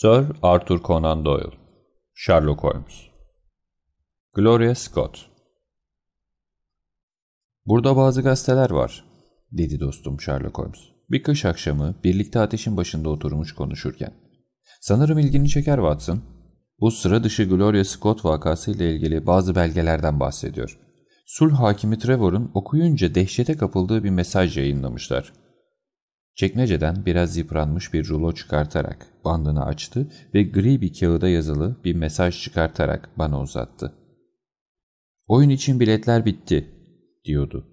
Sir Arthur Conan Doyle Sherlock Holmes Gloria Scott Burada bazı gazeteler var, dedi dostum Sherlock Holmes. Bir kış akşamı birlikte ateşin başında oturmuş konuşurken. Sanırım ilgini çeker Watson. Bu sıra dışı Gloria Scott vakası ile ilgili bazı belgelerden bahsediyor. Sulh hakimi Trevor'ın okuyunca dehşete kapıldığı bir mesaj yayınlamışlar. Çekmeceden biraz yıpranmış bir rulo çıkartarak bandını açtı ve gri bir kağıda yazılı bir mesaj çıkartarak bana uzattı. Oyun için biletler bitti, diyordu.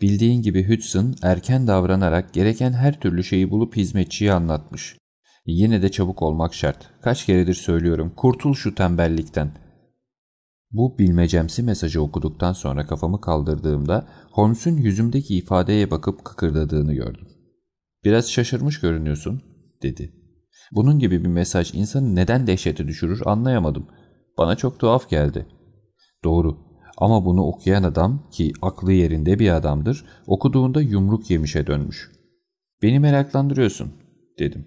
Bildiğin gibi Hudson erken davranarak gereken her türlü şeyi bulup hizmetçiye anlatmış. Yine de çabuk olmak şart. Kaç keredir söylüyorum. Kurtul şu tembellikten. Bu bilmecemsi mesajı okuduktan sonra kafamı kaldırdığımda Holmes'un yüzümdeki ifadeye bakıp kıkırdadığını gördüm. Biraz şaşırmış görünüyorsun, dedi. Bunun gibi bir mesaj insanı neden dehşete düşürür anlayamadım. Bana çok tuhaf geldi. Doğru ama bunu okuyan adam ki aklı yerinde bir adamdır, okuduğunda yumruk yemişe dönmüş. Beni meraklandırıyorsun, dedim.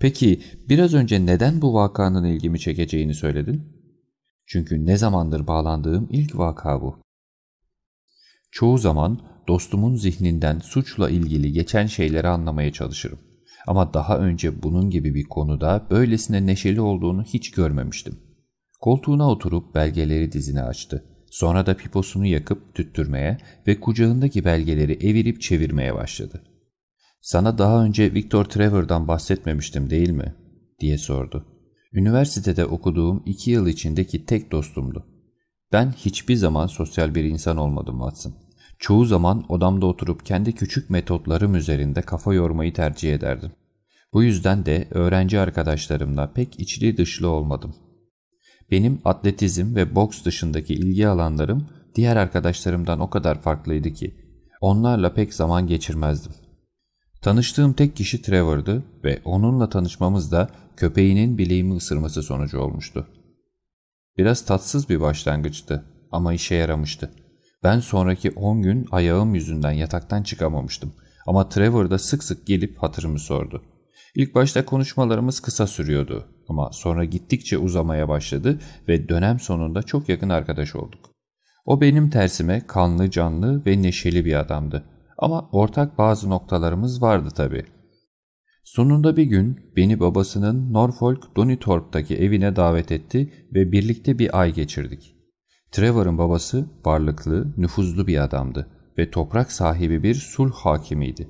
Peki biraz önce neden bu vakanın ilgimi çekeceğini söyledin? Çünkü ne zamandır bağlandığım ilk vaka bu. Çoğu zaman dostumun zihninden suçla ilgili geçen şeyleri anlamaya çalışırım. Ama daha önce bunun gibi bir konuda böylesine neşeli olduğunu hiç görmemiştim. Koltuğuna oturup belgeleri dizine açtı. Sonra da piposunu yakıp tüttürmeye ve kucağındaki belgeleri evirip çevirmeye başladı. ''Sana daha önce Victor Trevor'dan bahsetmemiştim değil mi?'' diye sordu. Üniversitede okuduğum iki yıl içindeki tek dostumdu. Ben hiçbir zaman sosyal bir insan olmadım Watson. Çoğu zaman odamda oturup kendi küçük metotlarım üzerinde kafa yormayı tercih ederdim. Bu yüzden de öğrenci arkadaşlarımla pek içli dışlı olmadım. Benim atletizm ve boks dışındaki ilgi alanlarım diğer arkadaşlarımdan o kadar farklıydı ki onlarla pek zaman geçirmezdim. Tanıştığım tek kişi Trevor'dı ve onunla tanışmamız da köpeğinin bileğimi ısırması sonucu olmuştu. Biraz tatsız bir başlangıçtı ama işe yaramıştı. Ben sonraki 10 gün ayağım yüzünden yataktan çıkamamıştım ama Trevor da sık sık gelip hatırımı sordu. İlk başta konuşmalarımız kısa sürüyordu ama sonra gittikçe uzamaya başladı ve dönem sonunda çok yakın arkadaş olduk. O benim tersime kanlı canlı ve neşeli bir adamdı. Ama ortak bazı noktalarımız vardı tabii. Sonunda bir gün beni babasının Norfolk Donitorp'taki evine davet etti ve birlikte bir ay geçirdik. Trevor'ın babası varlıklı, nüfuzlu bir adamdı ve toprak sahibi bir sulh hakimiydi.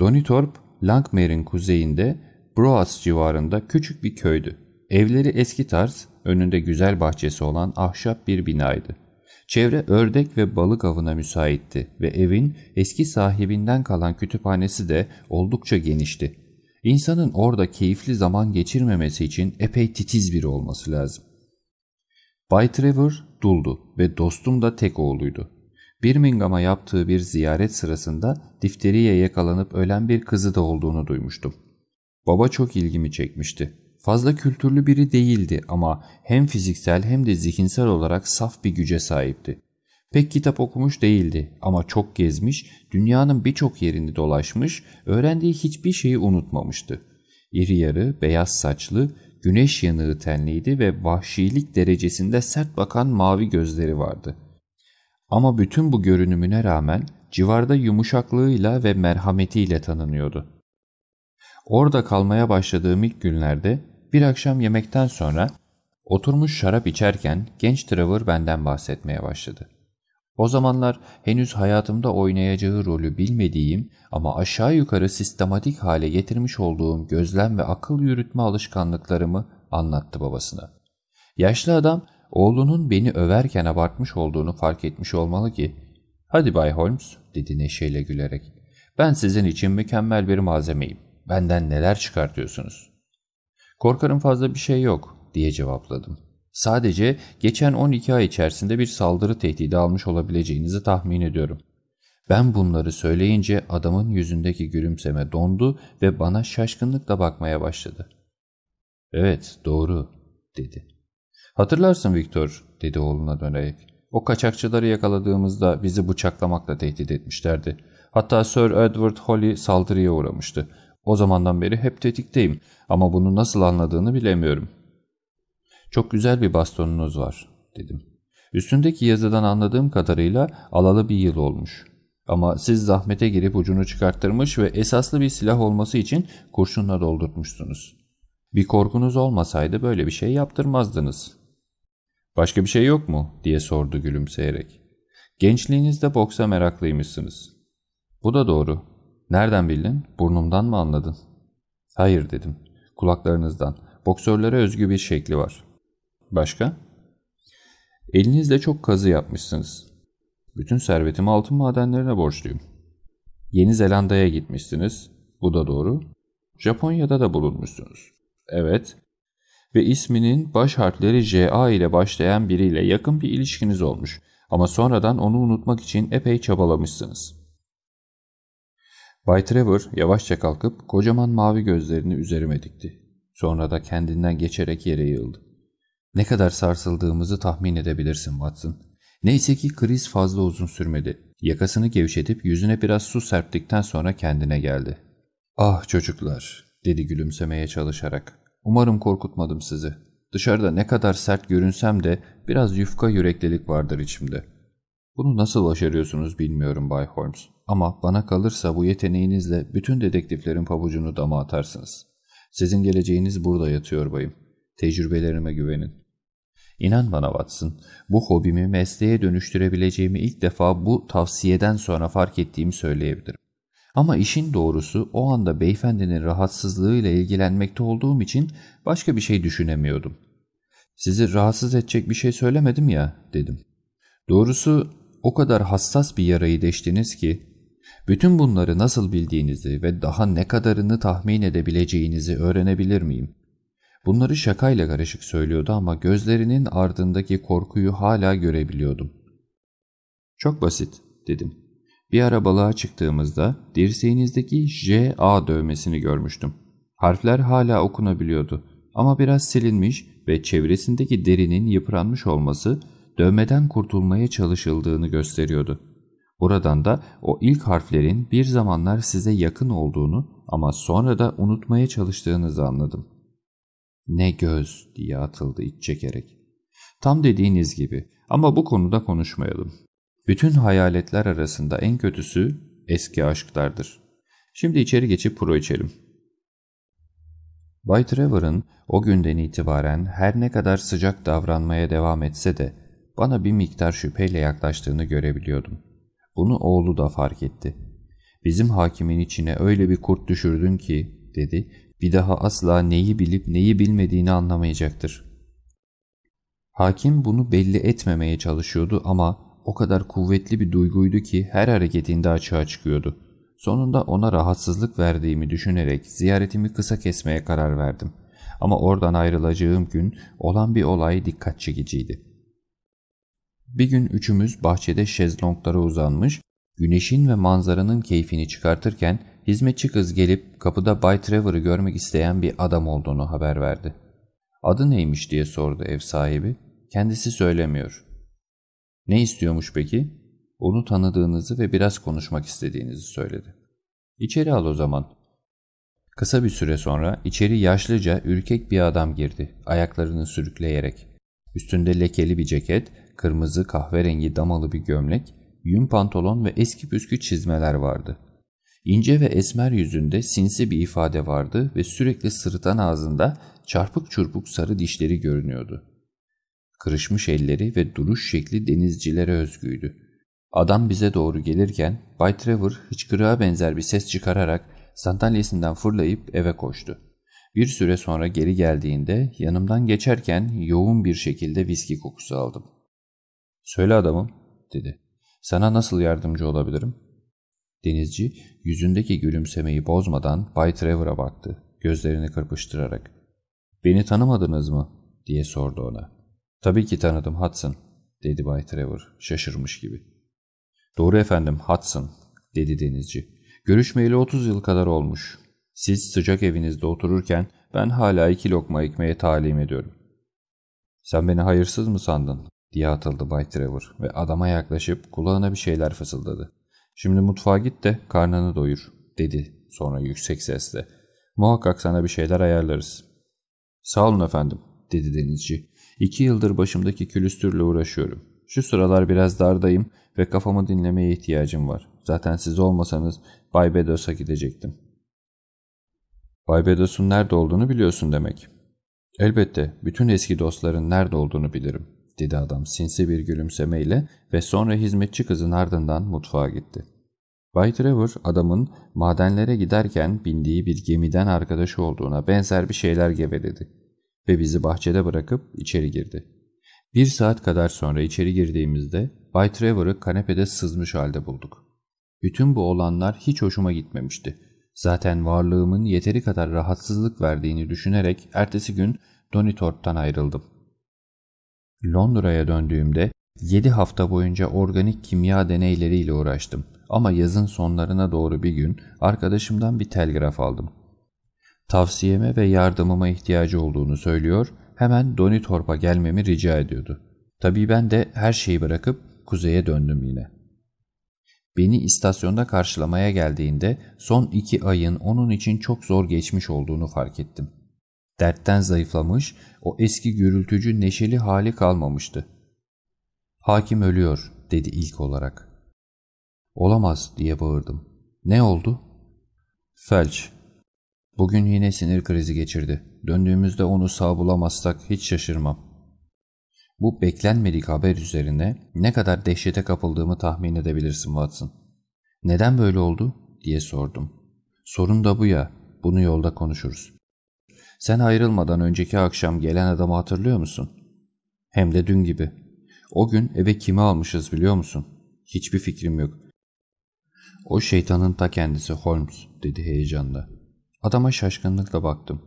Donitorp, Langmer'in kuzeyinde Broas civarında küçük bir köydü. Evleri eski tarz, önünde güzel bahçesi olan ahşap bir binaydı. Çevre ördek ve balık avına müsaitti ve evin eski sahibinden kalan kütüphanesi de oldukça genişti. İnsanın orada keyifli zaman geçirmemesi için epey titiz biri olması lazım. Bay Trevor duldu ve dostum da tek oğluydu. Birmingham'a yaptığı bir ziyaret sırasında difteriye yakalanıp ölen bir kızı da olduğunu duymuştum. Baba çok ilgimi çekmişti. Fazla kültürlü biri değildi ama hem fiziksel hem de zihinsel olarak saf bir güce sahipti. Pek kitap okumuş değildi ama çok gezmiş, dünyanın birçok yerini dolaşmış, öğrendiği hiçbir şeyi unutmamıştı. İri yarı, beyaz saçlı, güneş yanığı tenliydi ve vahşilik derecesinde sert bakan mavi gözleri vardı. Ama bütün bu görünümüne rağmen civarda yumuşaklığıyla ve merhametiyle tanınıyordu. Orada kalmaya başladığım ilk günlerde bir akşam yemekten sonra oturmuş şarap içerken genç Trevor benden bahsetmeye başladı. O zamanlar henüz hayatımda oynayacağı rolü bilmediğim ama aşağı yukarı sistematik hale getirmiş olduğum gözlem ve akıl yürütme alışkanlıklarımı anlattı babasına. Yaşlı adam oğlunun beni överken abartmış olduğunu fark etmiş olmalı ki ''Hadi Bay Holmes'' dedi neşeyle gülerek. ''Ben sizin için mükemmel bir malzemeyim. Benden neler çıkartıyorsunuz? Korkarım fazla bir şey yok diye cevapladım. Sadece geçen 12 ay içerisinde bir saldırı tehdidi almış olabileceğinizi tahmin ediyorum. Ben bunları söyleyince adamın yüzündeki gülümseme dondu ve bana şaşkınlıkla bakmaya başladı. Evet doğru dedi. Hatırlarsın Victor dedi oğluna dönerek. O kaçakçıları yakaladığımızda bizi bıçaklamakla tehdit etmişlerdi. Hatta Sir Edward Holly saldırıya uğramıştı. O zamandan beri hep tetikteyim ama bunu nasıl anladığını bilemiyorum. Çok güzel bir bastonunuz var, dedim. Üstündeki yazıdan anladığım kadarıyla alalı bir yıl olmuş. Ama siz zahmete girip ucunu çıkarttırmış ve esaslı bir silah olması için kurşunla doldurtmuşsunuz. Bir korkunuz olmasaydı böyle bir şey yaptırmazdınız. Başka bir şey yok mu? diye sordu gülümseyerek. Gençliğinizde boksa meraklıymışsınız. Bu da doğru. Nereden bildin? Burnumdan mı anladın? Hayır dedim. Kulaklarınızdan. Boksörlere özgü bir şekli var. Başka? Elinizle çok kazı yapmışsınız. Bütün servetimi altın madenlerine borçluyum. Yeni Zelanda'ya gitmişsiniz. Bu da doğru. Japonya'da da bulunmuşsunuz. Evet. Ve isminin baş harfleri JA ile başlayan biriyle yakın bir ilişkiniz olmuş. Ama sonradan onu unutmak için epey çabalamışsınız. Bay Trevor yavaşça kalkıp kocaman mavi gözlerini üzerime dikti. Sonra da kendinden geçerek yere yığıldı. Ne kadar sarsıldığımızı tahmin edebilirsin Watson. Neyse ki kriz fazla uzun sürmedi. Yakasını gevşetip yüzüne biraz su serptikten sonra kendine geldi. ''Ah çocuklar'' dedi gülümsemeye çalışarak. ''Umarım korkutmadım sizi. Dışarıda ne kadar sert görünsem de biraz yufka yüreklilik vardır içimde. Bunu nasıl başarıyorsunuz bilmiyorum Bay Holmes. Ama bana kalırsa bu yeteneğinizle bütün dedektiflerin pabucunu dama atarsınız. Sizin geleceğiniz burada yatıyor bayım. Tecrübelerime güvenin. İnan bana Watson, bu hobimi mesleğe dönüştürebileceğimi ilk defa bu tavsiyeden sonra fark ettiğimi söyleyebilirim. Ama işin doğrusu o anda beyefendinin rahatsızlığıyla ilgilenmekte olduğum için başka bir şey düşünemiyordum. Sizi rahatsız edecek bir şey söylemedim ya, dedim. Doğrusu o kadar hassas bir yarayı deştiniz ki, bütün bunları nasıl bildiğinizi ve daha ne kadarını tahmin edebileceğinizi öğrenebilir miyim? Bunları şakayla karışık söylüyordu ama gözlerinin ardındaki korkuyu hala görebiliyordum. Çok basit dedim. Bir ara balığa çıktığımızda dirseğinizdeki J-A dövmesini görmüştüm. Harfler hala okunabiliyordu ama biraz silinmiş ve çevresindeki derinin yıpranmış olması dövmeden kurtulmaya çalışıldığını gösteriyordu. Buradan da o ilk harflerin bir zamanlar size yakın olduğunu ama sonra da unutmaya çalıştığınızı anladım. Ne göz diye atıldı iç çekerek. Tam dediğiniz gibi ama bu konuda konuşmayalım. Bütün hayaletler arasında en kötüsü eski aşklardır. Şimdi içeri geçip pro içelim. Bay Trevor'ın o günden itibaren her ne kadar sıcak davranmaya devam etse de bana bir miktar şüpheyle yaklaştığını görebiliyordum. Bunu oğlu da fark etti. Bizim hakimin içine öyle bir kurt düşürdün ki, dedi bir daha asla neyi bilip neyi bilmediğini anlamayacaktır. Hakim bunu belli etmemeye çalışıyordu ama o kadar kuvvetli bir duyguydu ki her hareketinde açığa çıkıyordu. Sonunda ona rahatsızlık verdiğimi düşünerek ziyaretimi kısa kesmeye karar verdim. Ama oradan ayrılacağım gün olan bir olay dikkat çekiciydi. Bir gün üçümüz bahçede şezlonglara uzanmış, güneşin ve manzaranın keyfini çıkartırken Hizmetçi kız gelip kapıda Bay Trevor'ı görmek isteyen bir adam olduğunu haber verdi. Adı neymiş diye sordu ev sahibi. Kendisi söylemiyor. Ne istiyormuş peki? Onu tanıdığınızı ve biraz konuşmak istediğinizi söyledi. İçeri al o zaman. Kısa bir süre sonra içeri yaşlıca ürkek bir adam girdi, ayaklarını sürükleyerek. Üstünde lekeli bir ceket, kırmızı kahverengi damalı bir gömlek, yün pantolon ve eski püskü çizmeler vardı. İnce ve esmer yüzünde sinsi bir ifade vardı ve sürekli sırıtan ağzında çarpık çurpuk sarı dişleri görünüyordu. Kırışmış elleri ve duruş şekli denizcilere özgüydü. Adam bize doğru gelirken Bay Trevor hıçkırığa benzer bir ses çıkararak sandalyesinden fırlayıp eve koştu. Bir süre sonra geri geldiğinde yanımdan geçerken yoğun bir şekilde viski kokusu aldım. ''Söyle adamım'' dedi. ''Sana nasıl yardımcı olabilirim?'' Denizci yüzündeki gülümsemeyi bozmadan Bay Trevor'a baktı, gözlerini kırpıştırarak. ''Beni tanımadınız mı?'' diye sordu ona. ''Tabii ki tanıdım Hudson'' dedi Bay Trevor şaşırmış gibi. ''Doğru efendim Hudson'' dedi denizci. ''Görüşmeyeli 30 yıl kadar olmuş. Siz sıcak evinizde otururken ben hala iki lokma ekmeğe talim ediyorum.'' ''Sen beni hayırsız mı sandın?'' diye atıldı Bay Trevor ve adama yaklaşıp kulağına bir şeyler fısıldadı. Şimdi mutfağa git de karnını doyur, dedi Sonra yüksek sesle. Muhakkak sana bir şeyler ayarlarız. Sağ olun efendim dedi denizci. İki yıldır başımdaki külüstürle uğraşıyorum. Şu sıralar biraz dardayım ve kafamı dinlemeye ihtiyacım var. Zaten siz olmasanız Bay Bedos'a gidecektim. Bay Bedos'un nerede olduğunu biliyorsun demek. Elbette bütün eski dostların nerede olduğunu bilirim, dedi adam sinsi bir gülümsemeyle ve sonra hizmetçi kızın ardından mutfağa gitti. Bay Trevor adamın madenlere giderken bindiği bir gemiden arkadaşı olduğuna benzer bir şeyler geveledi ve bizi bahçede bırakıp içeri girdi. Bir saat kadar sonra içeri girdiğimizde Bay Trevor'ı kanepede sızmış halde bulduk. Bütün bu olanlar hiç hoşuma gitmemişti. Zaten varlığımın yeteri kadar rahatsızlık verdiğini düşünerek ertesi gün Donitorp'tan ayrıldım. Londra'ya döndüğümde 7 hafta boyunca organik kimya deneyleriyle uğraştım. Ama yazın sonlarına doğru bir gün arkadaşımdan bir telgraf aldım. Tavsiyeme ve yardımıma ihtiyacı olduğunu söylüyor, hemen Donitorp'a gelmemi rica ediyordu. Tabii ben de her şeyi bırakıp kuzeye döndüm yine. Beni istasyonda karşılamaya geldiğinde son iki ayın onun için çok zor geçmiş olduğunu fark ettim. Dertten zayıflamış, o eski gürültücü neşeli hali kalmamıştı. Hakim ölüyor dedi ilk olarak. Olamaz diye bağırdım. Ne oldu? Felç. Bugün yine sinir krizi geçirdi. Döndüğümüzde onu sağ bulamazsak hiç şaşırmam. Bu beklenmedik haber üzerine ne kadar dehşete kapıldığımı tahmin edebilirsin Watson. Neden böyle oldu diye sordum. Sorun da bu ya, bunu yolda konuşuruz. Sen ayrılmadan önceki akşam gelen adamı hatırlıyor musun? Hem de dün gibi. O gün eve kimi almışız biliyor musun? Hiçbir fikrim yok. O şeytanın ta kendisi Holmes dedi heyecanla. Adama şaşkınlıkla baktım.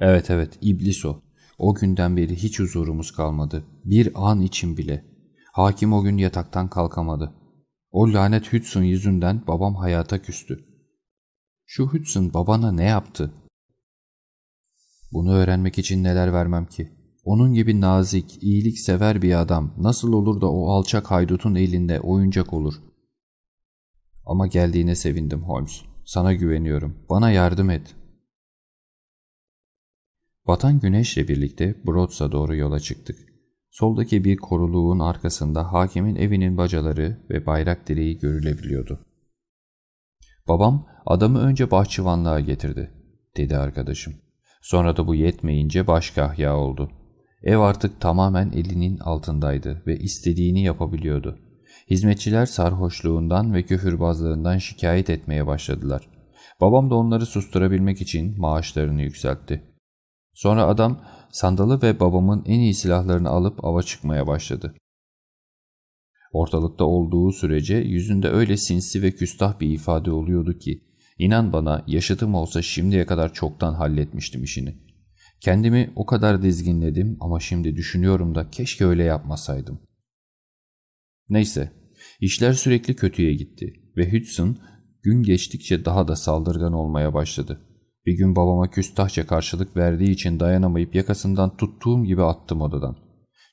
Evet evet iblis o. O günden beri hiç huzurumuz kalmadı. Bir an için bile. Hakim o gün yataktan kalkamadı. O lanet Hudson yüzünden babam hayata küstü. Şu Hudson babana ne yaptı? Bunu öğrenmek için neler vermem ki? Onun gibi nazik, iyilik sever bir adam nasıl olur da o alçak haydutun elinde oyuncak olur? Ama geldiğine sevindim Holmes. Sana güveniyorum. Bana yardım et. Batan güneşle birlikte Broads'a doğru yola çıktık. Soldaki bir koruluğun arkasında hakimin evinin bacaları ve bayrak direği görülebiliyordu. Babam adamı önce bahçıvanlığa getirdi, dedi arkadaşım. Sonra da bu yetmeyince başkahya oldu. Ev artık tamamen elinin altındaydı ve istediğini yapabiliyordu. Hizmetçiler sarhoşluğundan ve küfürbazlığından şikayet etmeye başladılar. Babam da onları susturabilmek için maaşlarını yükseltti. Sonra adam sandalı ve babamın en iyi silahlarını alıp ava çıkmaya başladı. Ortalıkta olduğu sürece yüzünde öyle sinsi ve küstah bir ifade oluyordu ki, inan bana yaşıtım olsa şimdiye kadar çoktan halletmiştim işini. Kendimi o kadar dizginledim ama şimdi düşünüyorum da keşke öyle yapmasaydım. Neyse, işler sürekli kötüye gitti ve Hudson gün geçtikçe daha da saldırgan olmaya başladı. Bir gün babama küstahça karşılık verdiği için dayanamayıp yakasından tuttuğum gibi attım odadan.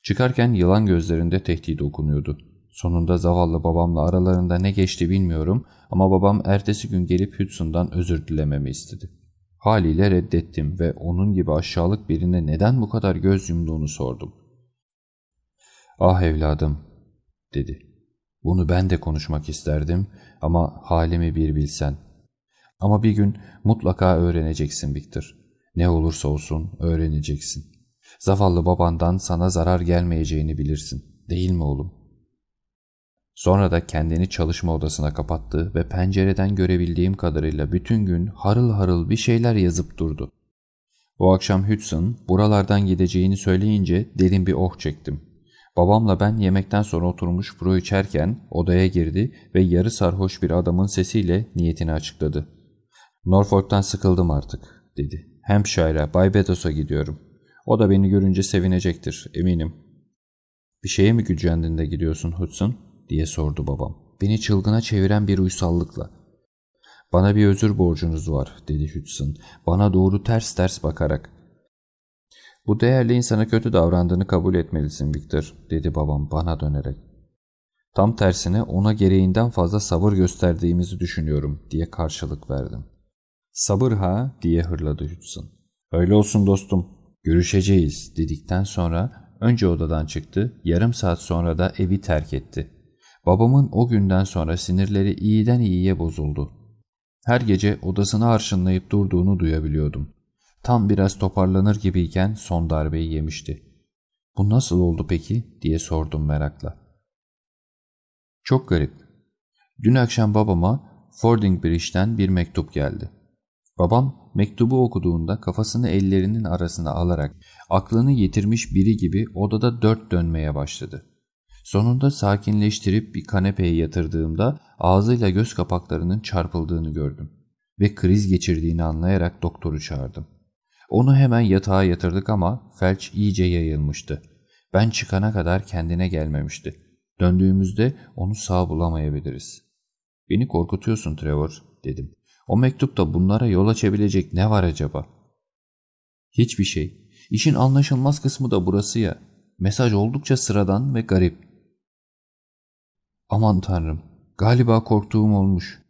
Çıkarken yılan gözlerinde tehdit okunuyordu. Sonunda zavallı babamla aralarında ne geçti bilmiyorum ama babam ertesi gün gelip Hudson'dan özür dilememi istedi. Haliyle reddettim ve onun gibi aşağılık birine neden bu kadar göz yumduğunu sordum. Ah evladım, dedi. Bunu ben de konuşmak isterdim ama halimi bir bilsen. Ama bir gün mutlaka öğreneceksin Victor. Ne olursa olsun öğreneceksin. Zavallı babandan sana zarar gelmeyeceğini bilirsin. Değil mi oğlum? Sonra da kendini çalışma odasına kapattı ve pencereden görebildiğim kadarıyla bütün gün harıl harıl bir şeyler yazıp durdu. O akşam Hudson buralardan gideceğini söyleyince derin bir oh çektim. Babamla ben yemekten sonra oturmuş bro içerken odaya girdi ve yarı sarhoş bir adamın sesiyle niyetini açıkladı. Norfolk'tan sıkıldım artık dedi. Hampshire'a Bay Bedos'a gidiyorum. O da beni görünce sevinecektir eminim. Bir şeye mi gücendin de gidiyorsun Hudson diye sordu babam. Beni çılgına çeviren bir uysallıkla. Bana bir özür borcunuz var dedi Hudson bana doğru ters ters bakarak. Bu değerli insana kötü davrandığını kabul etmelisin Victor dedi babam bana dönerek. Tam tersine ona gereğinden fazla sabır gösterdiğimizi düşünüyorum diye karşılık verdim. Sabır ha diye hırladı Hudson. Öyle olsun dostum. Görüşeceğiz dedikten sonra önce odadan çıktı, yarım saat sonra da evi terk etti. Babamın o günden sonra sinirleri iyiden iyiye bozuldu. Her gece odasını arşınlayıp durduğunu duyabiliyordum. Tam biraz toparlanır gibiyken son darbeyi yemişti. Bu nasıl oldu peki diye sordum merakla. Çok garip. Dün akşam babama Fording Bridge'den bir mektup geldi. Babam mektubu okuduğunda kafasını ellerinin arasına alarak aklını yitirmiş biri gibi odada dört dönmeye başladı. Sonunda sakinleştirip bir kanepeye yatırdığımda ağzıyla göz kapaklarının çarpıldığını gördüm ve kriz geçirdiğini anlayarak doktoru çağırdım. Onu hemen yatağa yatırdık ama felç iyice yayılmıştı. Ben çıkana kadar kendine gelmemişti. Döndüğümüzde onu sağ bulamayabiliriz. Beni korkutuyorsun Trevor dedim. O mektupta bunlara yol açabilecek ne var acaba? Hiçbir şey. İşin anlaşılmaz kısmı da burası ya. Mesaj oldukça sıradan ve garip. Aman tanrım, galiba korktuğum olmuş.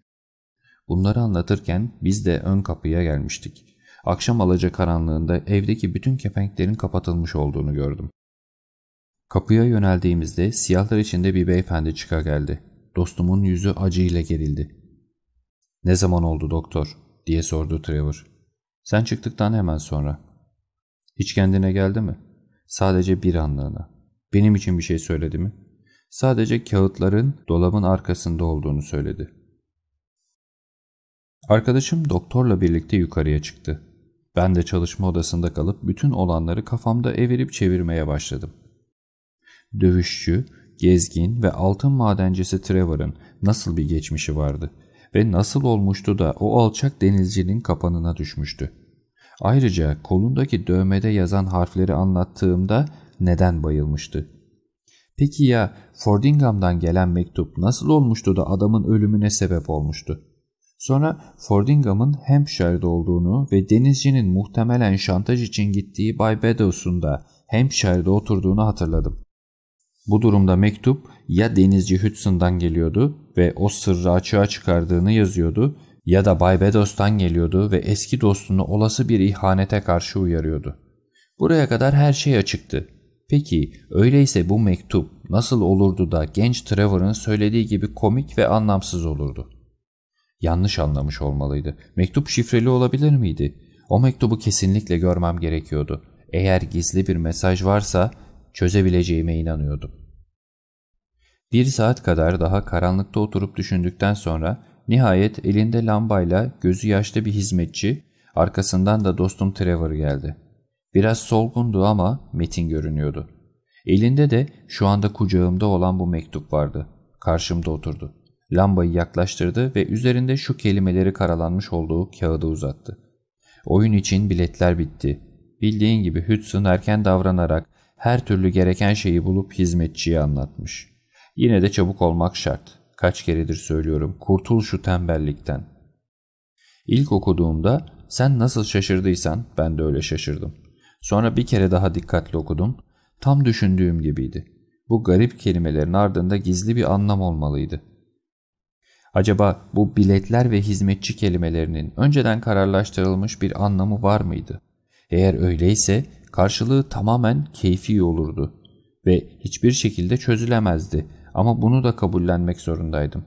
Bunları anlatırken biz de ön kapıya gelmiştik. Akşam alaca karanlığında evdeki bütün kepenklerin kapatılmış olduğunu gördüm. Kapıya yöneldiğimizde siyahlar içinde bir beyefendi çıka geldi. Dostumun yüzü acıyla gerildi. ''Ne zaman oldu doktor?'' diye sordu Trevor. ''Sen çıktıktan hemen sonra.'' ''Hiç kendine geldi mi?'' ''Sadece bir anlığına.'' ''Benim için bir şey söyledi mi?'' Sadece kağıtların dolabın arkasında olduğunu söyledi. Arkadaşım doktorla birlikte yukarıya çıktı. Ben de çalışma odasında kalıp bütün olanları kafamda evirip çevirmeye başladım. Dövüşçü, gezgin ve altın madencisi Trevor'ın nasıl bir geçmişi vardı ve nasıl olmuştu da o alçak denizcinin kapanına düşmüştü. Ayrıca kolundaki dövmede yazan harfleri anlattığımda neden bayılmıştı? Peki ya Fordingham'dan gelen mektup nasıl olmuştu da adamın ölümüne sebep olmuştu? Sonra Fordingham'ın Hampshire'da olduğunu ve denizcinin muhtemelen şantaj için gittiği Bay Beddoes'un da Hampshire'da oturduğunu hatırladım. Bu durumda mektup ya denizci Hudson'dan geliyordu ve o sırrı açığa çıkardığını yazıyordu ya da Bay Beddoes'tan geliyordu ve eski dostunu olası bir ihanete karşı uyarıyordu. Buraya kadar her şey açıktı. Peki öyleyse bu mektup nasıl olurdu da genç Trevor'ın söylediği gibi komik ve anlamsız olurdu? Yanlış anlamış olmalıydı. Mektup şifreli olabilir miydi? O mektubu kesinlikle görmem gerekiyordu. Eğer gizli bir mesaj varsa çözebileceğime inanıyordum. Bir saat kadar daha karanlıkta oturup düşündükten sonra nihayet elinde lambayla gözü yaşlı bir hizmetçi, arkasından da dostum Trevor geldi. Biraz solgundu ama metin görünüyordu. Elinde de şu anda kucağımda olan bu mektup vardı. Karşımda oturdu. Lambayı yaklaştırdı ve üzerinde şu kelimeleri karalanmış olduğu kağıdı uzattı. Oyun için biletler bitti. Bildiğin gibi Hudson erken davranarak her türlü gereken şeyi bulup hizmetçiye anlatmış. Yine de çabuk olmak şart. Kaç keredir söylüyorum, kurtul şu tembellikten. İlk okuduğumda sen nasıl şaşırdıysan ben de öyle şaşırdım. Sonra bir kere daha dikkatli okudum. Tam düşündüğüm gibiydi. Bu garip kelimelerin ardında gizli bir anlam olmalıydı. Acaba bu biletler ve hizmetçi kelimelerinin önceden kararlaştırılmış bir anlamı var mıydı? Eğer öyleyse karşılığı tamamen keyfi olurdu ve hiçbir şekilde çözülemezdi ama bunu da kabullenmek zorundaydım.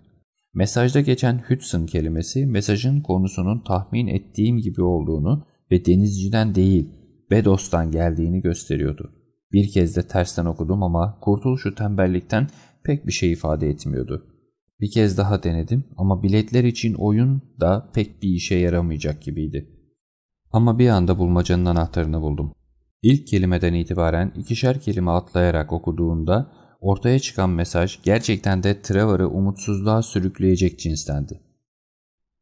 Mesajda geçen Hudson kelimesi mesajın konusunun tahmin ettiğim gibi olduğunu ve denizciden değil Bedos'tan geldiğini gösteriyordu. Bir kez de tersten okudum ama kurtuluşu tembellikten pek bir şey ifade etmiyordu. Bir kez daha denedim ama biletler için oyun da pek bir işe yaramayacak gibiydi. Ama bir anda bulmacanın anahtarını buldum. İlk kelimeden itibaren ikişer kelime atlayarak okuduğunda ortaya çıkan mesaj gerçekten de Trevor'ı umutsuzluğa sürükleyecek cinstendi.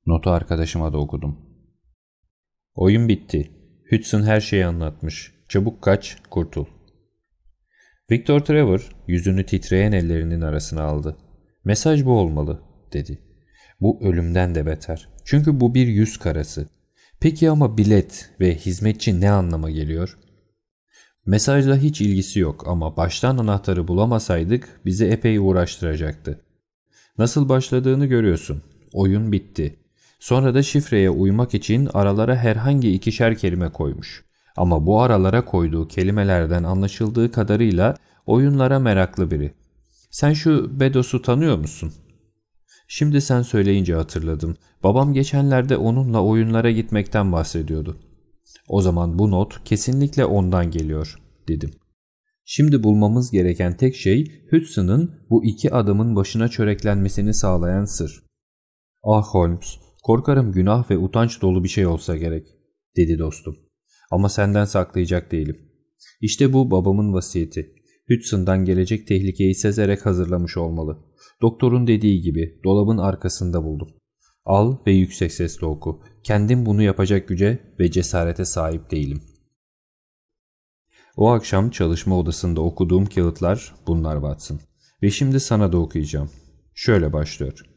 Notu arkadaşıma da okudum. Oyun bitti. Hudson her şeyi anlatmış. Çabuk kaç, kurtul. Victor Trevor yüzünü titreyen ellerinin arasına aldı. Mesaj bu olmalı, dedi. Bu ölümden de beter. Çünkü bu bir yüz karası. Peki ama bilet ve hizmetçi ne anlama geliyor? Mesajla hiç ilgisi yok ama baştan anahtarı bulamasaydık bizi epey uğraştıracaktı. Nasıl başladığını görüyorsun. Oyun bitti. Sonra da şifreye uymak için aralara herhangi ikişer kelime koymuş. Ama bu aralara koyduğu kelimelerden anlaşıldığı kadarıyla oyunlara meraklı biri. Sen şu Bedos'u tanıyor musun? Şimdi sen söyleyince hatırladım. Babam geçenlerde onunla oyunlara gitmekten bahsediyordu. O zaman bu not kesinlikle ondan geliyor, dedim. Şimdi bulmamız gereken tek şey Hudson'ın bu iki adamın başına çöreklenmesini sağlayan sır. Ah Holmes, korkarım günah ve utanç dolu bir şey olsa gerek, dedi dostum. Ama senden saklayacak değilim. İşte bu babamın vasiyeti. Hudson'dan gelecek tehlikeyi sezerek hazırlamış olmalı. Doktorun dediği gibi dolabın arkasında buldum. Al ve yüksek sesle oku. Kendim bunu yapacak güce ve cesarete sahip değilim. O akşam çalışma odasında okuduğum kağıtlar bunlar Watson. Ve şimdi sana da okuyacağım. Şöyle başlıyor.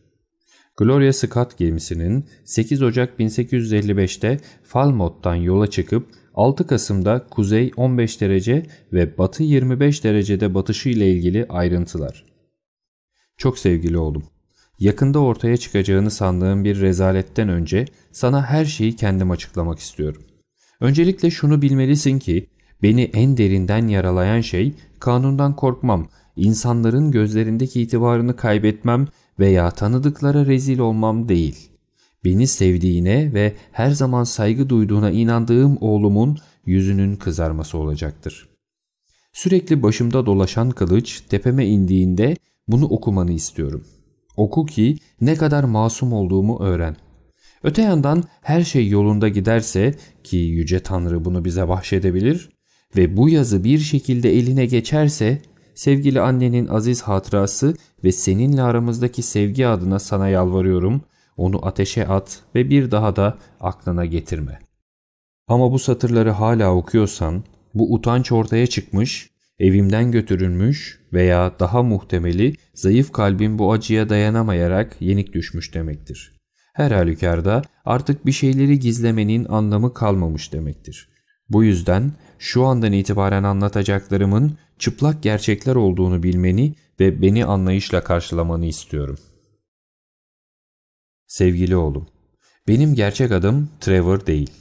Gloria Scott gemisinin 8 Ocak 1855'te Falmouth'tan yola çıkıp 6 Kasım'da kuzey 15 derece ve batı 25 derecede batışı ile ilgili ayrıntılar. Çok sevgili oğlum, yakında ortaya çıkacağını sandığım bir rezaletten önce sana her şeyi kendim açıklamak istiyorum. Öncelikle şunu bilmelisin ki beni en derinden yaralayan şey kanundan korkmam, insanların gözlerindeki itibarını kaybetmem veya tanıdıklara rezil olmam değil. Beni sevdiğine ve her zaman saygı duyduğuna inandığım oğlumun yüzünün kızarması olacaktır. Sürekli başımda dolaşan kılıç tepeme indiğinde bunu okumanı istiyorum. Oku ki ne kadar masum olduğumu öğren. Öte yandan her şey yolunda giderse ki Yüce Tanrı bunu bize bahşedebilir ve bu yazı bir şekilde eline geçerse sevgili annenin aziz hatırası ve seninle aramızdaki sevgi adına sana yalvarıyorum. Onu ateşe at ve bir daha da aklına getirme. Ama bu satırları hala okuyorsan bu utanç ortaya çıkmış, evimden götürülmüş veya daha muhtemeli zayıf kalbim bu acıya dayanamayarak yenik düşmüş demektir. Her halükarda artık bir şeyleri gizlemenin anlamı kalmamış demektir. Bu yüzden şu andan itibaren anlatacaklarımın çıplak gerçekler olduğunu bilmeni ve beni anlayışla karşılamanı istiyorum. Sevgili oğlum, benim gerçek adım Trevor değil.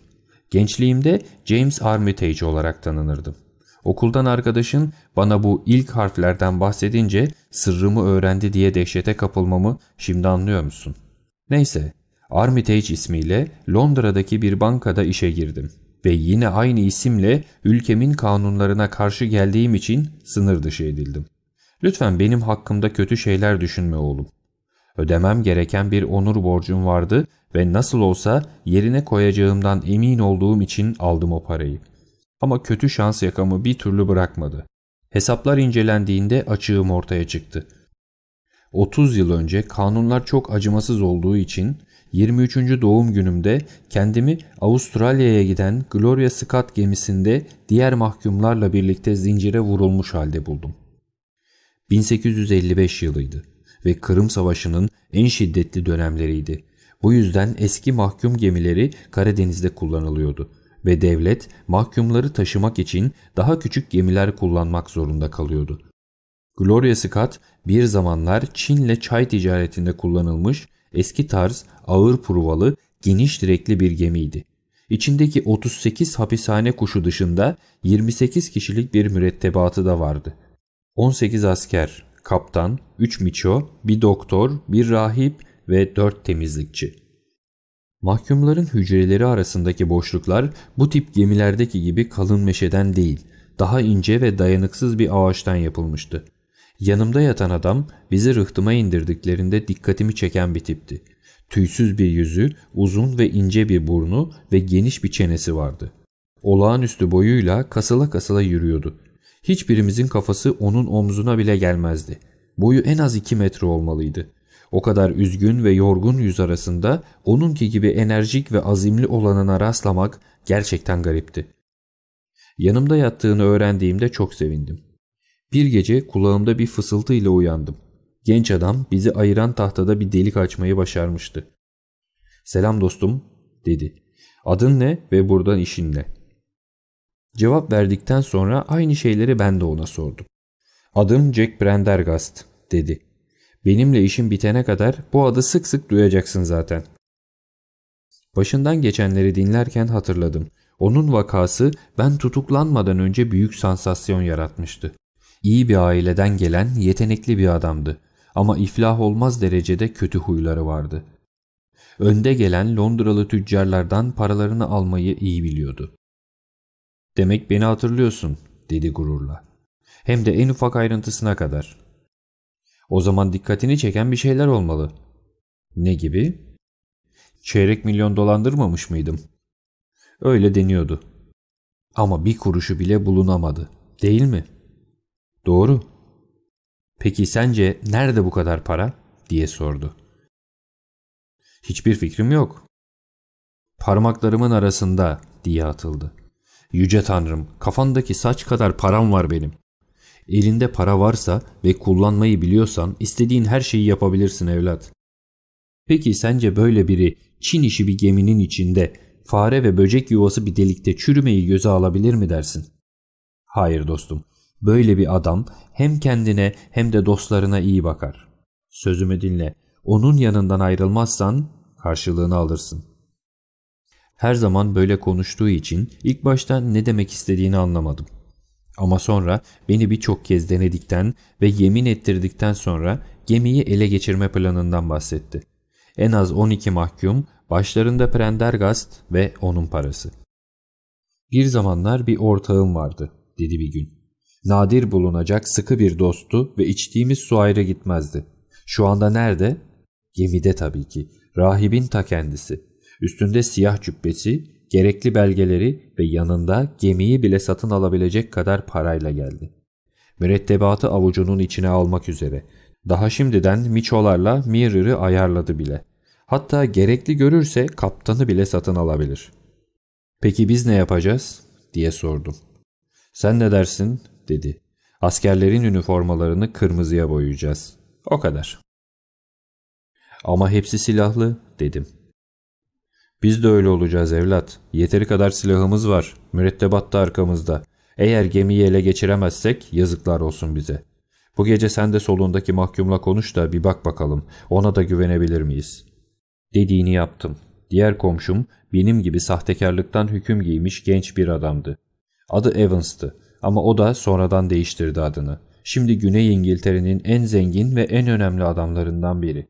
Gençliğimde James Armitage olarak tanınırdım. Okuldan arkadaşın bana bu ilk harflerden bahsedince sırrımı öğrendi diye dehşete kapılmamı şimdi anlıyor musun? Neyse, Armitage ismiyle Londra'daki bir bankada işe girdim ve yine aynı isimle ülkemin kanunlarına karşı geldiğim için sınır dışı edildim. Lütfen benim hakkımda kötü şeyler düşünme oğlum. Ödemem gereken bir onur borcum vardı ve nasıl olsa yerine koyacağımdan emin olduğum için aldım o parayı. Ama kötü şans yakamı bir türlü bırakmadı. Hesaplar incelendiğinde açığım ortaya çıktı. 30 yıl önce kanunlar çok acımasız olduğu için 23. doğum günümde kendimi Avustralya'ya giden Gloria Scott gemisinde diğer mahkumlarla birlikte zincire vurulmuş halde buldum. 1855 yılıydı ve Kırım Savaşı'nın en şiddetli dönemleriydi. Bu yüzden eski mahkum gemileri Karadeniz'de kullanılıyordu ve devlet mahkumları taşımak için daha küçük gemiler kullanmak zorunda kalıyordu. Gloria Scott bir zamanlar Çin'le çay ticaretinde kullanılmış eski tarz ağır pruvalı geniş direkli bir gemiydi. İçindeki 38 hapishane kuşu dışında 28 kişilik bir mürettebatı da vardı. 18 asker, kaptan, 3 miço, bir doktor, bir rahip ve 4 temizlikçi. Mahkumların hücreleri arasındaki boşluklar bu tip gemilerdeki gibi kalın meşeden değil, daha ince ve dayanıksız bir ağaçtan yapılmıştı. Yanımda yatan adam bizi rıhtıma indirdiklerinde dikkatimi çeken bir tipti. Tüysüz bir yüzü, uzun ve ince bir burnu ve geniş bir çenesi vardı. Olağanüstü boyuyla kasıla kasıla yürüyordu. Hiçbirimizin kafası onun omzuna bile gelmezdi. Boyu en az iki metre olmalıydı. O kadar üzgün ve yorgun yüz arasında onunki gibi enerjik ve azimli olanına rastlamak gerçekten garipti. Yanımda yattığını öğrendiğimde çok sevindim. Bir gece kulağımda bir fısıltı ile uyandım. Genç adam bizi ayıran tahtada bir delik açmayı başarmıştı. ''Selam dostum'' dedi. ''Adın ne ve buradan işin ne?'' Cevap verdikten sonra aynı şeyleri ben de ona sordum. ''Adım Jack Prendergast'' dedi. ''Benimle işin bitene kadar bu adı sık sık duyacaksın zaten.'' Başından geçenleri dinlerken hatırladım. Onun vakası ben tutuklanmadan önce büyük sansasyon yaratmıştı. İyi bir aileden gelen yetenekli bir adamdı ama iflah olmaz derecede kötü huyları vardı. Önde gelen Londralı tüccarlardan paralarını almayı iyi biliyordu. Demek beni hatırlıyorsun dedi gururla. Hem de en ufak ayrıntısına kadar. O zaman dikkatini çeken bir şeyler olmalı. Ne gibi? Çeyrek milyon dolandırmamış mıydım? Öyle deniyordu. Ama bir kuruşu bile bulunamadı. Değil mi? Doğru. Peki sence nerede bu kadar para? diye sordu. Hiçbir fikrim yok. Parmaklarımın arasında diye atıldı. Yüce Tanrım, kafandaki saç kadar param var benim. Elinde para varsa ve kullanmayı biliyorsan istediğin her şeyi yapabilirsin evlat. Peki sence böyle biri Çin işi bir geminin içinde fare ve böcek yuvası bir delikte çürümeyi göze alabilir mi dersin? Hayır dostum. Böyle bir adam hem kendine hem de dostlarına iyi bakar. Sözümü dinle. Onun yanından ayrılmazsan karşılığını alırsın. Her zaman böyle konuştuğu için ilk başta ne demek istediğini anlamadım. Ama sonra beni birçok kez denedikten ve yemin ettirdikten sonra gemiyi ele geçirme planından bahsetti. En az 12 mahkum, başlarında Prendergast ve onun parası. Bir zamanlar bir ortağım vardı, dedi bir gün. Nadir bulunacak sıkı bir dostu ve içtiğimiz su ayrı gitmezdi. Şu anda nerede? Gemide tabii ki. Rahibin ta kendisi. Üstünde siyah cübbesi, gerekli belgeleri ve yanında gemiyi bile satın alabilecek kadar parayla geldi. Mürettebatı avucunun içine almak üzere. Daha şimdiden miçolarla Mirror'ı ayarladı bile. Hatta gerekli görürse kaptanı bile satın alabilir. Peki biz ne yapacağız? diye sordum. Sen ne dersin? Dedi. Askerlerin üniformalarını kırmızıya boyayacağız. O kadar. Ama hepsi silahlı dedim. Biz de öyle olacağız evlat. Yeteri kadar silahımız var. Mürettebat da arkamızda. Eğer gemiyi ele geçiremezsek yazıklar olsun bize. Bu gece sen de solundaki mahkumla konuş da bir bak bakalım. Ona da güvenebilir miyiz? Dediğini yaptım. Diğer komşum benim gibi sahtekarlıktan hüküm giymiş genç bir adamdı. Adı Evans'tı ama o da sonradan değiştirdi adını. Şimdi Güney İngiltere'nin en zengin ve en önemli adamlarından biri.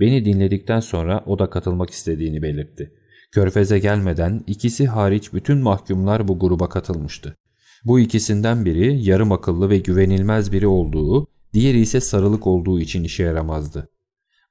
Beni dinledikten sonra o da katılmak istediğini belirtti. Körfez'e gelmeden ikisi hariç bütün mahkumlar bu gruba katılmıştı. Bu ikisinden biri yarım akıllı ve güvenilmez biri olduğu, diğeri ise sarılık olduğu için işe yaramazdı.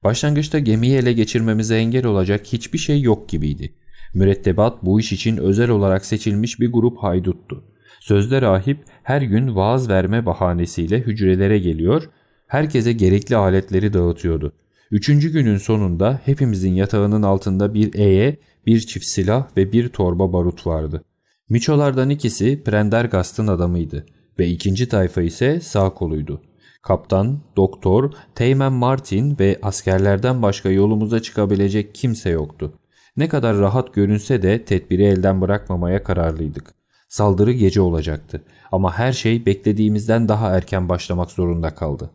Başlangıçta gemiyi ele geçirmemize engel olacak hiçbir şey yok gibiydi. Mürettebat bu iş için özel olarak seçilmiş bir grup hayduttu. Sözde rahip her gün vaaz verme bahanesiyle hücrelere geliyor, herkese gerekli aletleri dağıtıyordu. Üçüncü günün sonunda hepimizin yatağının altında bir eye, bir çift silah ve bir torba barut vardı. Miçolardan ikisi Prendergast'ın adamıydı ve ikinci tayfa ise sağ koluydu. Kaptan, doktor, Teğmen Martin ve askerlerden başka yolumuza çıkabilecek kimse yoktu. Ne kadar rahat görünse de tedbiri elden bırakmamaya kararlıydık. Saldırı gece olacaktı ama her şey beklediğimizden daha erken başlamak zorunda kaldı.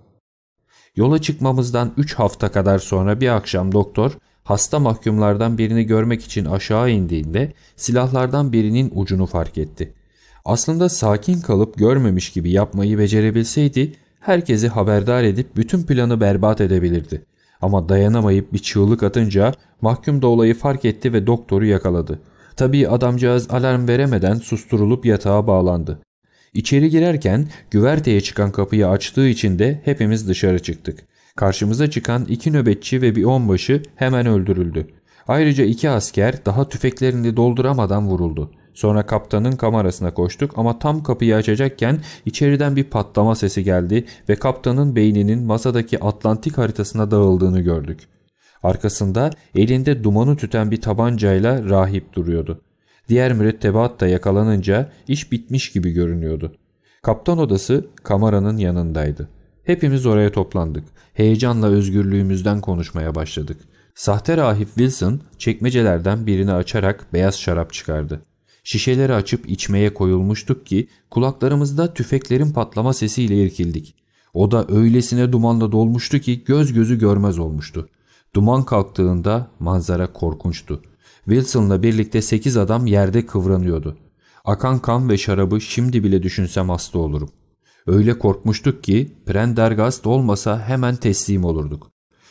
Yola çıkmamızdan 3 hafta kadar sonra bir akşam doktor hasta mahkumlardan birini görmek için aşağı indiğinde silahlardan birinin ucunu fark etti. Aslında sakin kalıp görmemiş gibi yapmayı becerebilseydi herkesi haberdar edip bütün planı berbat edebilirdi. Ama dayanamayıp bir çığlık atınca mahkum da olayı fark etti ve doktoru yakaladı. Tabii adamcağız alarm veremeden susturulup yatağa bağlandı. İçeri girerken güverteye çıkan kapıyı açtığı için de hepimiz dışarı çıktık. Karşımıza çıkan iki nöbetçi ve bir onbaşı hemen öldürüldü. Ayrıca iki asker daha tüfeklerini dolduramadan vuruldu. Sonra kaptanın kamerasına koştuk ama tam kapıyı açacakken içeriden bir patlama sesi geldi ve kaptanın beyninin masadaki Atlantik haritasına dağıldığını gördük. Arkasında elinde dumanı tüten bir tabancayla rahip duruyordu. Diğer mürettebat da yakalanınca iş bitmiş gibi görünüyordu. Kaptan odası kameranın yanındaydı. Hepimiz oraya toplandık. Heyecanla özgürlüğümüzden konuşmaya başladık. Sahte rahip Wilson çekmecelerden birini açarak beyaz şarap çıkardı. Şişeleri açıp içmeye koyulmuştuk ki kulaklarımızda tüfeklerin patlama sesiyle irkildik. O da öylesine dumanla dolmuştu ki göz gözü görmez olmuştu. Duman kalktığında manzara korkunçtu. Wilson'la birlikte 8 adam yerde kıvranıyordu. Akan kan ve şarabı şimdi bile düşünsem hasta olurum. Öyle korkmuştuk ki Prendergast olmasa hemen teslim olurduk.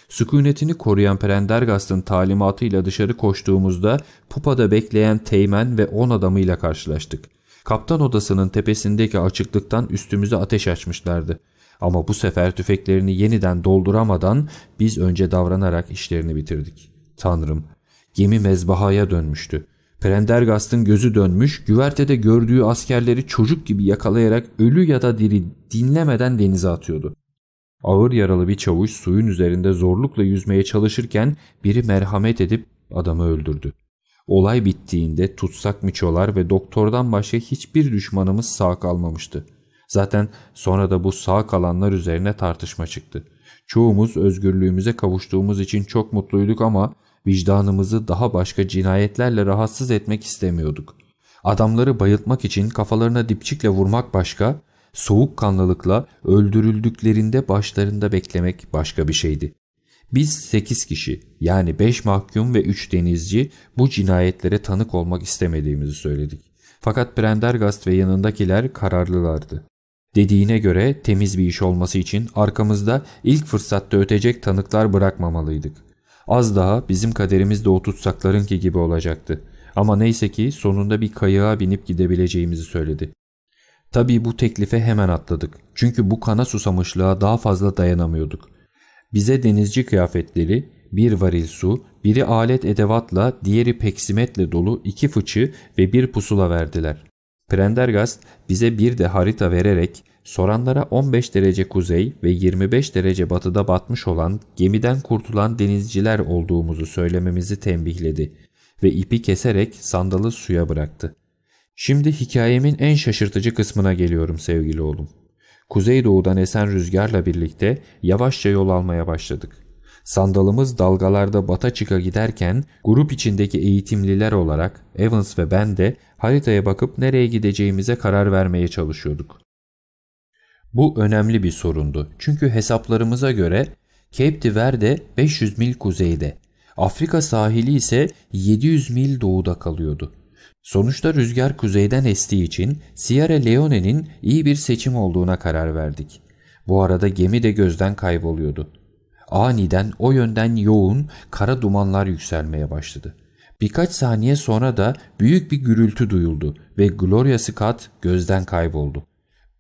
Sükunetini koruyan Prendergast'ın talimatıyla dışarı koştuğumuzda Pupa'da bekleyen Teğmen ve 10 adamıyla karşılaştık. Kaptan odasının tepesindeki açıklıktan üstümüze ateş açmışlardı. Ama bu sefer tüfeklerini yeniden dolduramadan biz önce davranarak işlerini bitirdik. Tanrım, gemi mezbahaya dönmüştü. Prendergast'ın gözü dönmüş, güvertede gördüğü askerleri çocuk gibi yakalayarak ölü ya da diri dinlemeden denize atıyordu. Ağır yaralı bir çavuş suyun üzerinde zorlukla yüzmeye çalışırken biri merhamet edip adamı öldürdü. Olay bittiğinde tutsak miçolar ve doktordan başka hiçbir düşmanımız sağ kalmamıştı. Zaten sonra da bu sağ kalanlar üzerine tartışma çıktı. Çoğumuz özgürlüğümüze kavuştuğumuz için çok mutluyduk ama vicdanımızı daha başka cinayetlerle rahatsız etmek istemiyorduk. Adamları bayıltmak için kafalarına dipçikle vurmak başka, soğukkanlılıkla öldürüldüklerinde başlarında beklemek başka bir şeydi. Biz 8 kişi yani 5 mahkum ve 3 denizci bu cinayetlere tanık olmak istemediğimizi söyledik. Fakat Prendergast ve yanındakiler kararlılardı. Dediğine göre temiz bir iş olması için arkamızda ilk fırsatta ötecek tanıklar bırakmamalıydık. Az daha bizim kaderimiz de o gibi olacaktı. Ama neyse ki sonunda bir kayığa binip gidebileceğimizi söyledi. Tabii bu teklife hemen atladık. Çünkü bu kana susamışlığa daha fazla dayanamıyorduk. Bize denizci kıyafetleri, bir varil su, biri alet edevatla, diğeri peksimetle dolu iki fıçı ve bir pusula verdiler. Prendergast bize bir de harita vererek soranlara 15 derece kuzey ve 25 derece batıda batmış olan gemiden kurtulan denizciler olduğumuzu söylememizi tembihledi ve ipi keserek sandalı suya bıraktı. Şimdi hikayemin en şaşırtıcı kısmına geliyorum sevgili oğlum. Kuzeydoğudan esen rüzgarla birlikte yavaşça yol almaya başladık. Sandalımız dalgalarda bata çıka giderken grup içindeki eğitimliler olarak Evans ve ben de haritaya bakıp nereye gideceğimize karar vermeye çalışıyorduk. Bu önemli bir sorundu çünkü hesaplarımıza göre Cape de Verde 500 mil kuzeyde, Afrika sahili ise 700 mil doğuda kalıyordu. Sonuçta rüzgar kuzeyden estiği için Sierra Leone'nin iyi bir seçim olduğuna karar verdik. Bu arada gemi de gözden kayboluyordu. Aniden o yönden yoğun kara dumanlar yükselmeye başladı. Birkaç saniye sonra da büyük bir gürültü duyuldu ve Gloria Scott gözden kayboldu.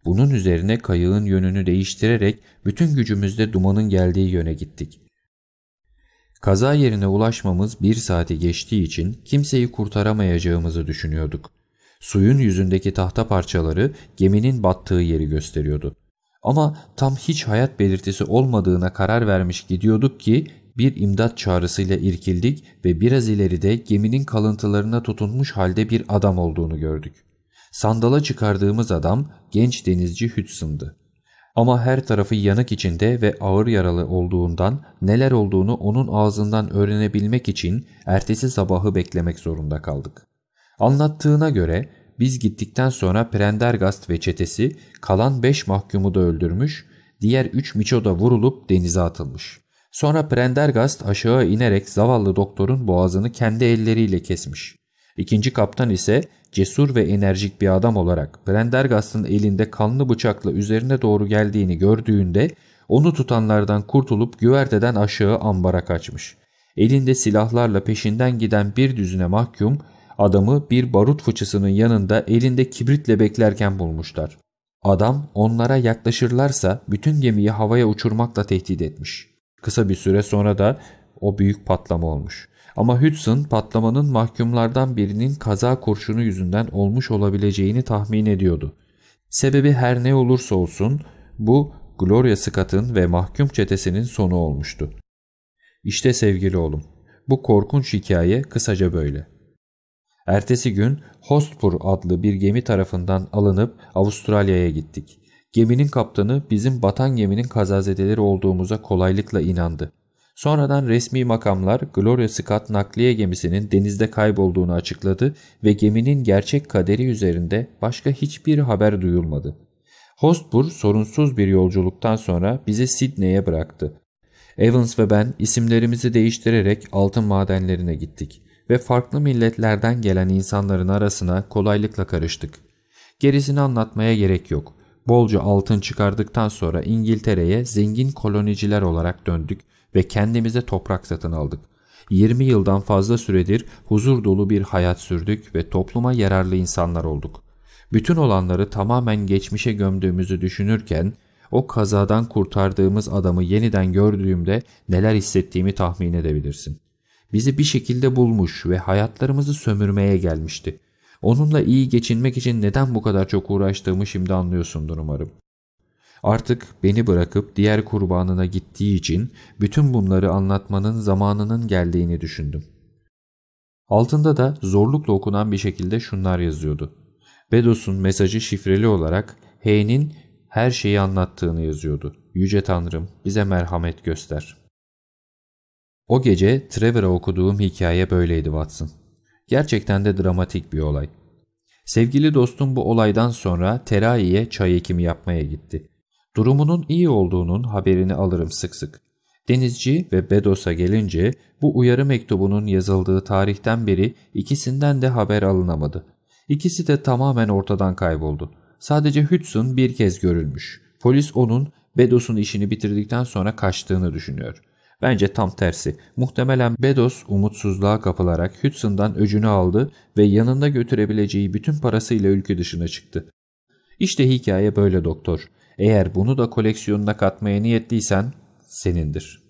Bunun üzerine kayığın yönünü değiştirerek bütün gücümüzle dumanın geldiği yöne gittik. Kaza yerine ulaşmamız bir saati geçtiği için kimseyi kurtaramayacağımızı düşünüyorduk. Suyun yüzündeki tahta parçaları geminin battığı yeri gösteriyordu. Ama tam hiç hayat belirtisi olmadığına karar vermiş gidiyorduk ki bir imdat çağrısıyla irkildik ve biraz ileride geminin kalıntılarına tutunmuş halde bir adam olduğunu gördük. Sandala çıkardığımız adam genç denizci Hudson'dı. Ama her tarafı yanık içinde ve ağır yaralı olduğundan neler olduğunu onun ağzından öğrenebilmek için ertesi sabahı beklemek zorunda kaldık. Anlattığına göre biz gittikten sonra Prendergast ve çetesi kalan 5 mahkumu da öldürmüş, diğer 3 miço da vurulup denize atılmış. Sonra Prendergast aşağı inerek zavallı doktorun boğazını kendi elleriyle kesmiş. İkinci kaptan ise cesur ve enerjik bir adam olarak Prendergast'ın elinde kanlı bıçakla üzerine doğru geldiğini gördüğünde onu tutanlardan kurtulup güverteden aşağı ambara kaçmış. Elinde silahlarla peşinden giden bir düzine mahkum adamı bir barut fıçısının yanında elinde kibritle beklerken bulmuşlar. Adam onlara yaklaşırlarsa bütün gemiyi havaya uçurmakla tehdit etmiş. Kısa bir süre sonra da o büyük patlama olmuş. Ama Hudson patlamanın mahkumlardan birinin kaza kurşunu yüzünden olmuş olabileceğini tahmin ediyordu. Sebebi her ne olursa olsun bu Gloria Scott'ın ve mahkum çetesinin sonu olmuştu. İşte sevgili oğlum, bu korkunç hikaye kısaca böyle. Ertesi gün Hostpur adlı bir gemi tarafından alınıp Avustralya'ya gittik. Geminin kaptanı bizim batan geminin kazazedeleri olduğumuza kolaylıkla inandı. Sonradan resmi makamlar Gloria Scott nakliye gemisinin denizde kaybolduğunu açıkladı ve geminin gerçek kaderi üzerinde başka hiçbir haber duyulmadı. Hostbur sorunsuz bir yolculuktan sonra bizi Sydney'e bıraktı. Evans ve ben isimlerimizi değiştirerek altın madenlerine gittik. ve farklı milletlerden gelen insanların arasına kolaylıkla karıştık. Gerisini anlatmaya gerek yok. Bolca altın çıkardıktan sonra İngiltere'ye zengin koloniciler olarak döndük ve kendimize toprak satın aldık. 20 yıldan fazla süredir huzur dolu bir hayat sürdük ve topluma yararlı insanlar olduk. Bütün olanları tamamen geçmişe gömdüğümüzü düşünürken o kazadan kurtardığımız adamı yeniden gördüğümde neler hissettiğimi tahmin edebilirsin. Bizi bir şekilde bulmuş ve hayatlarımızı sömürmeye gelmişti. Onunla iyi geçinmek için neden bu kadar çok uğraştığımı şimdi anlıyorsundur umarım. Artık beni bırakıp diğer kurbanına gittiği için bütün bunları anlatmanın zamanının geldiğini düşündüm. Altında da zorlukla okunan bir şekilde şunlar yazıyordu. Bedos'un mesajı şifreli olarak H'nin her şeyi anlattığını yazıyordu. Yüce Tanrım bize merhamet göster. O gece Trevor'a okuduğum hikaye böyleydi Watson. Gerçekten de dramatik bir olay. Sevgili dostum bu olaydan sonra Terayi'ye çay ekimi yapmaya gitti. Durumunun iyi olduğunun haberini alırım sık sık. Denizci ve Bedos'a gelince bu uyarı mektubunun yazıldığı tarihten beri ikisinden de haber alınamadı. İkisi de tamamen ortadan kayboldu. Sadece Hudson bir kez görülmüş. Polis onun Bedos'un işini bitirdikten sonra kaçtığını düşünüyor. Bence tam tersi. Muhtemelen Bedos umutsuzluğa kapılarak Hudson'dan öcünü aldı ve yanında götürebileceği bütün parasıyla ülke dışına çıktı. İşte hikaye böyle doktor. Eğer bunu da koleksiyonuna katmaya niyetliysen senindir.